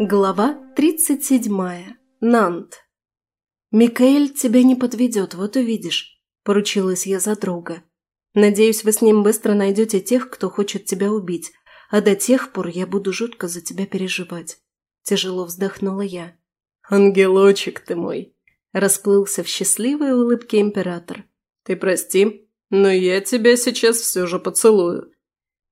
Глава 37. Нант. «Микаэль тебя не подведет, вот увидишь», – поручилась я за друга. «Надеюсь, вы с ним быстро найдете тех, кто хочет тебя убить, а до тех пор я буду жутко за тебя переживать». Тяжело вздохнула я. «Ангелочек ты мой!» – расплылся в счастливой улыбке император. «Ты прости, но я тебя сейчас все же поцелую».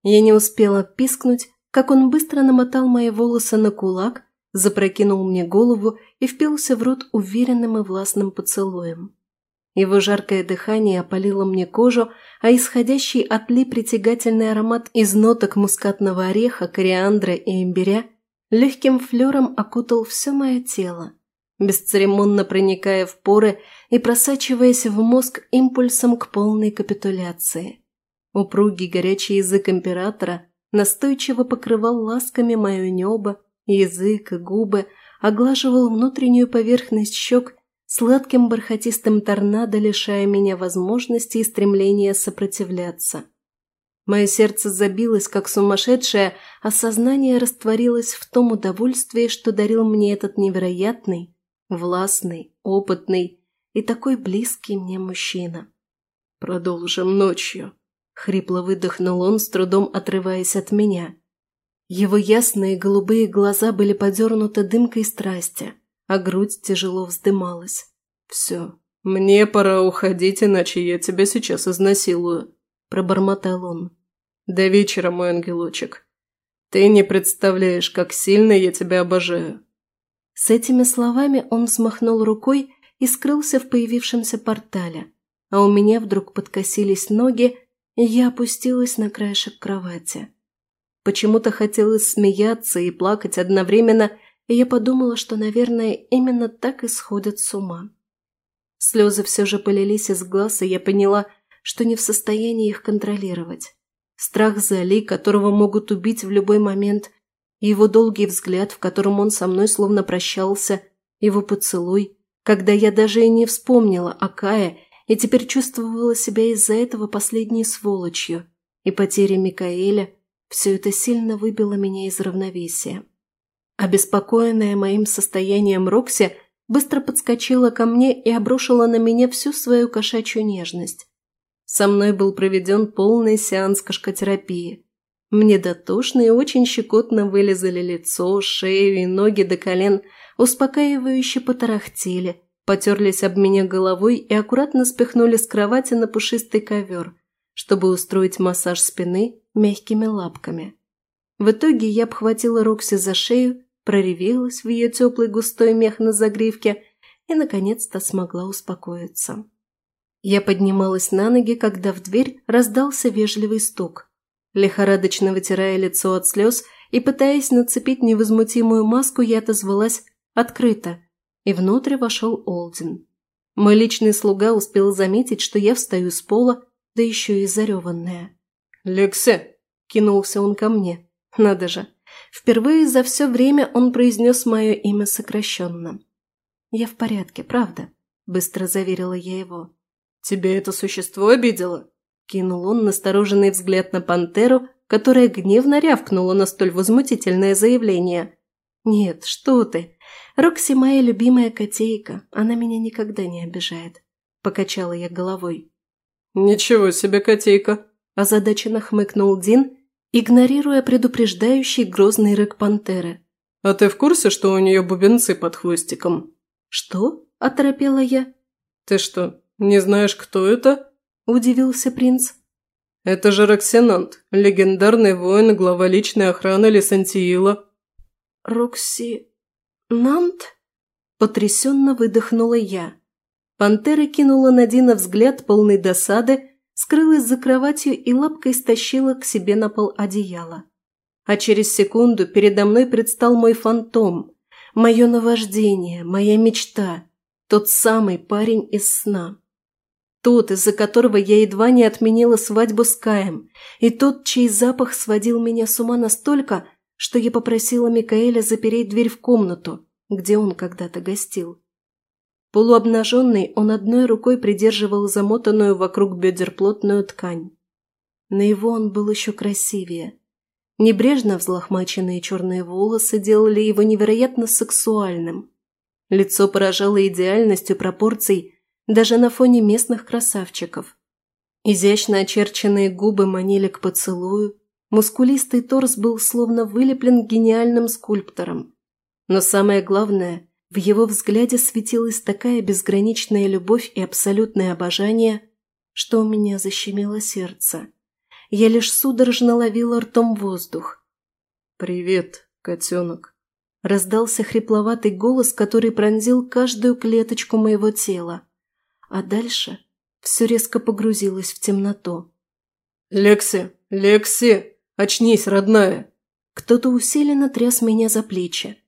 Я не успела пискнуть, как он быстро намотал мои волосы на кулак, запрокинул мне голову и впился в рот уверенным и властным поцелуем. Его жаркое дыхание опалило мне кожу, а исходящий от Ли притягательный аромат из ноток мускатного ореха, кориандра и имбиря легким флером окутал все мое тело, бесцеремонно проникая в поры и просачиваясь в мозг импульсом к полной капитуляции. Упругий горячий язык императора настойчиво покрывал ласками мое небо, язык и губы, оглаживал внутреннюю поверхность щек сладким бархатистым торнадо, лишая меня возможности и стремления сопротивляться. Мое сердце забилось, как сумасшедшее, а сознание растворилось в том удовольствии, что дарил мне этот невероятный, властный, опытный и такой близкий мне мужчина. «Продолжим ночью», Хрипло выдохнул он, с трудом отрываясь от меня. Его ясные голубые глаза были подернуты дымкой страсти, а грудь тяжело вздымалась. «Все, мне пора уходить, иначе я тебя сейчас изнасилую», – пробормотал он. «До вечера, мой ангелочек. Ты не представляешь, как сильно я тебя обожаю». С этими словами он взмахнул рукой и скрылся в появившемся портале, а у меня вдруг подкосились ноги, я опустилась на краешек кровати. Почему-то хотелось смеяться и плакать одновременно, и я подумала, что, наверное, именно так и сходят с ума. Слезы все же полились из глаз, и я поняла, что не в состоянии их контролировать. Страх за Али, которого могут убить в любой момент, его долгий взгляд, в котором он со мной словно прощался, его поцелуй, когда я даже и не вспомнила о Кае и теперь чувствовала себя из-за этого последней сволочью, и потеря Микаэля все это сильно выбило меня из равновесия. Обеспокоенная моим состоянием Рокси быстро подскочила ко мне и обрушила на меня всю свою кошачью нежность. Со мной был проведен полный сеанс кошкотерапии. Мне дотошно и очень щекотно вылезали лицо, шею и ноги до колен, успокаивающе потарахтели – потерлись об меня головой и аккуратно спихнули с кровати на пушистый ковер, чтобы устроить массаж спины мягкими лапками. В итоге я обхватила Рокси за шею, проревелась в ее теплый густой мех на загривке и, наконец-то, смогла успокоиться. Я поднималась на ноги, когда в дверь раздался вежливый стук. Лихорадочно вытирая лицо от слез и пытаясь нацепить невозмутимую маску, я отозвалась «открыто», и внутрь вошел Олдин. Мой личный слуга успел заметить, что я встаю с пола, да еще и зареванная. «Лексе!» – кинулся он ко мне. Надо же, впервые за все время он произнес мое имя сокращенно. «Я в порядке, правда?» – быстро заверила я его. «Тебя это существо обидело?» – кинул он настороженный взгляд на пантеру, которая гневно рявкнула на столь возмутительное заявление. «Нет, что ты!» Рокси моя любимая котейка, она меня никогда не обижает. Покачала я головой. Ничего себе котейка, озадаченно хмыкнул Дин, игнорируя предупреждающий грозный рык пантеры. А ты в курсе, что у нее бубенцы под хвостиком? Что? Оторопела я. Ты что, не знаешь, кто это? Удивился принц. Это же Роксинант, легендарный воин, глава личной охраны Лесантиила. Рокси... «Нант?» – потрясенно выдохнула я. Пантера кинула на Дина взгляд полный досады, скрылась за кроватью и лапкой стащила к себе на пол одеяло. А через секунду передо мной предстал мой фантом, мое наваждение, моя мечта, тот самый парень из сна. Тот, из-за которого я едва не отменила свадьбу с Каем, и тот, чей запах сводил меня с ума настолько, что я попросила Микаэля запереть дверь в комнату, где он когда-то гостил. Полуобнаженный, он одной рукой придерживал замотанную вокруг бедер плотную ткань. На его он был еще красивее. Небрежно взлохмаченные черные волосы делали его невероятно сексуальным. Лицо поражало идеальностью пропорций даже на фоне местных красавчиков. Изящно очерченные губы манили к поцелую, мускулистый торс был словно вылеплен гениальным скульптором. Но самое главное, в его взгляде светилась такая безграничная любовь и абсолютное обожание, что у меня защемило сердце. Я лишь судорожно ловила ртом воздух. «Привет, котенок», – раздался хрипловатый голос, который пронзил каждую клеточку моего тела. А дальше все резко погрузилось в темноту. «Лекси! Лекси! Очнись, родная!» Кто-то усиленно тряс меня за плечи.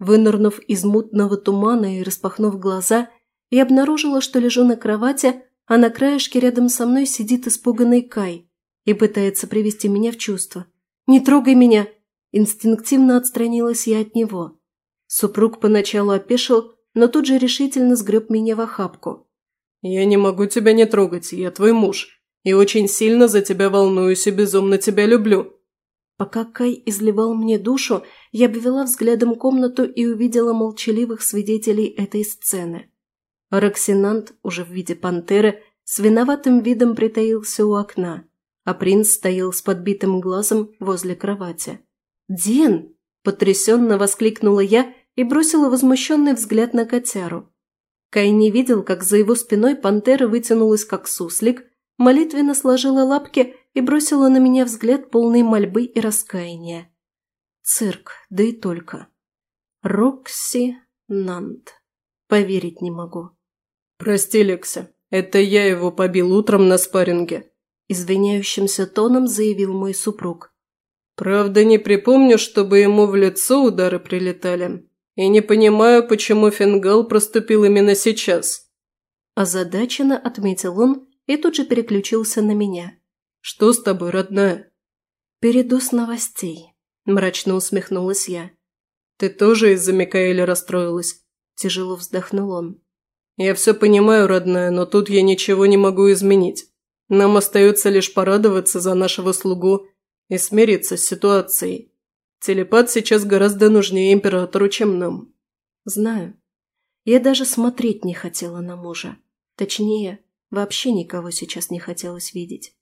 Вынырнув из мутного тумана и распахнув глаза, я обнаружила, что лежу на кровати, а на краешке рядом со мной сидит испуганный Кай и пытается привести меня в чувство. «Не трогай меня!» Инстинктивно отстранилась я от него. Супруг поначалу опешил, но тут же решительно сгреб меня в охапку. «Я не могу тебя не трогать, я твой муж, и очень сильно за тебя волнуюсь и безумно тебя люблю». Пока Кай изливал мне душу, я обвела взглядом комнату и увидела молчаливых свидетелей этой сцены. Роксинант, уже в виде пантеры, с виноватым видом притаился у окна, а принц стоял с подбитым глазом возле кровати. «Ден!» – потрясенно воскликнула я и бросила возмущенный взгляд на котяру. Кай не видел, как за его спиной пантера вытянулась, как суслик, молитвенно сложила лапки и бросила на меня взгляд полной мольбы и раскаяния. Цирк, да и только. Рокси Нант. Поверить не могу. «Прости, Лекса, это я его побил утром на спарринге», извиняющимся тоном заявил мой супруг. «Правда, не припомню, чтобы ему в лицо удары прилетали. И не понимаю, почему Фингал проступил именно сейчас». Озадаченно отметил он и тут же переключился на меня. «Что с тобой, родная?» «Передоз новостей», – мрачно усмехнулась я. «Ты тоже из-за Микаэля расстроилась?» – тяжело вздохнул он. «Я все понимаю, родная, но тут я ничего не могу изменить. Нам остается лишь порадоваться за нашего слугу и смириться с ситуацией. Телепат сейчас гораздо нужнее императору, чем нам. Знаю. Я даже смотреть не хотела на мужа. Точнее, вообще никого сейчас не хотелось видеть.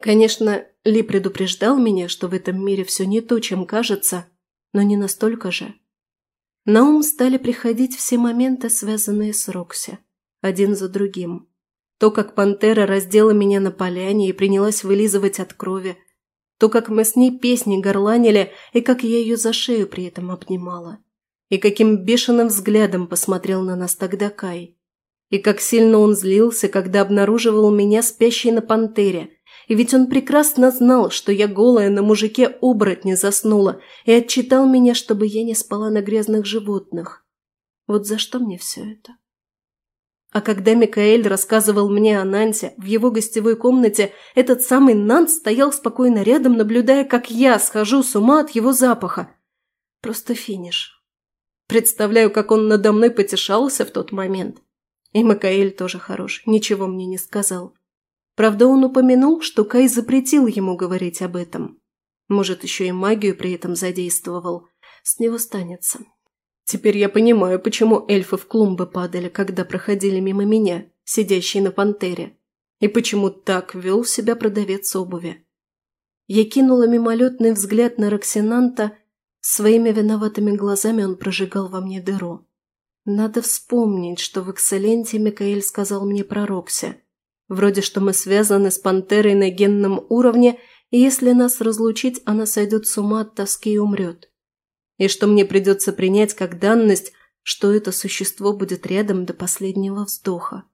Конечно, Ли предупреждал меня, что в этом мире все не то, чем кажется, но не настолько же. На ум стали приходить все моменты, связанные с Рокси, один за другим. То, как пантера раздела меня на поляне и принялась вылизывать от крови, то, как мы с ней песни горланили, и как я ее за шею при этом обнимала. И каким бешеным взглядом посмотрел на нас тогда Кай. И как сильно он злился, когда обнаруживал меня спящей на пантере. И ведь он прекрасно знал, что я голая на мужике оборотня заснула, и отчитал меня, чтобы я не спала на грязных животных. Вот за что мне все это? А когда Микаэль рассказывал мне о Нанте, в его гостевой комнате этот самый Нант стоял спокойно рядом, наблюдая, как я схожу с ума от его запаха. Просто финиш. Представляю, как он надо мной потешался в тот момент. И Микаэль тоже хорош, ничего мне не сказал. Правда, он упомянул, что Кай запретил ему говорить об этом. Может, еще и магию при этом задействовал. С него станется. Теперь я понимаю, почему эльфы в клумбы падали, когда проходили мимо меня, сидящей на пантере, и почему так вел себя продавец обуви. Я кинула мимолетный взгляд на Роксинанта, своими виноватыми глазами он прожигал во мне дыру. Надо вспомнить, что в «Экселленте» Микаэль сказал мне про Рокси. Вроде что мы связаны с пантерой на генном уровне, и если нас разлучить, она сойдет с ума от тоски и умрет и что мне придется принять как данность, что это существо будет рядом до последнего вздоха.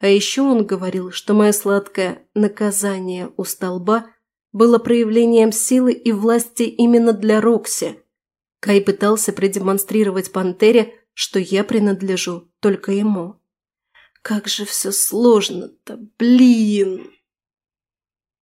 А еще он говорил, что мое сладкое наказание у столба было проявлением силы и власти именно для Рокси. Кай пытался продемонстрировать Пантере, что я принадлежу только ему. Как же все сложно-то, блин!